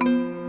Música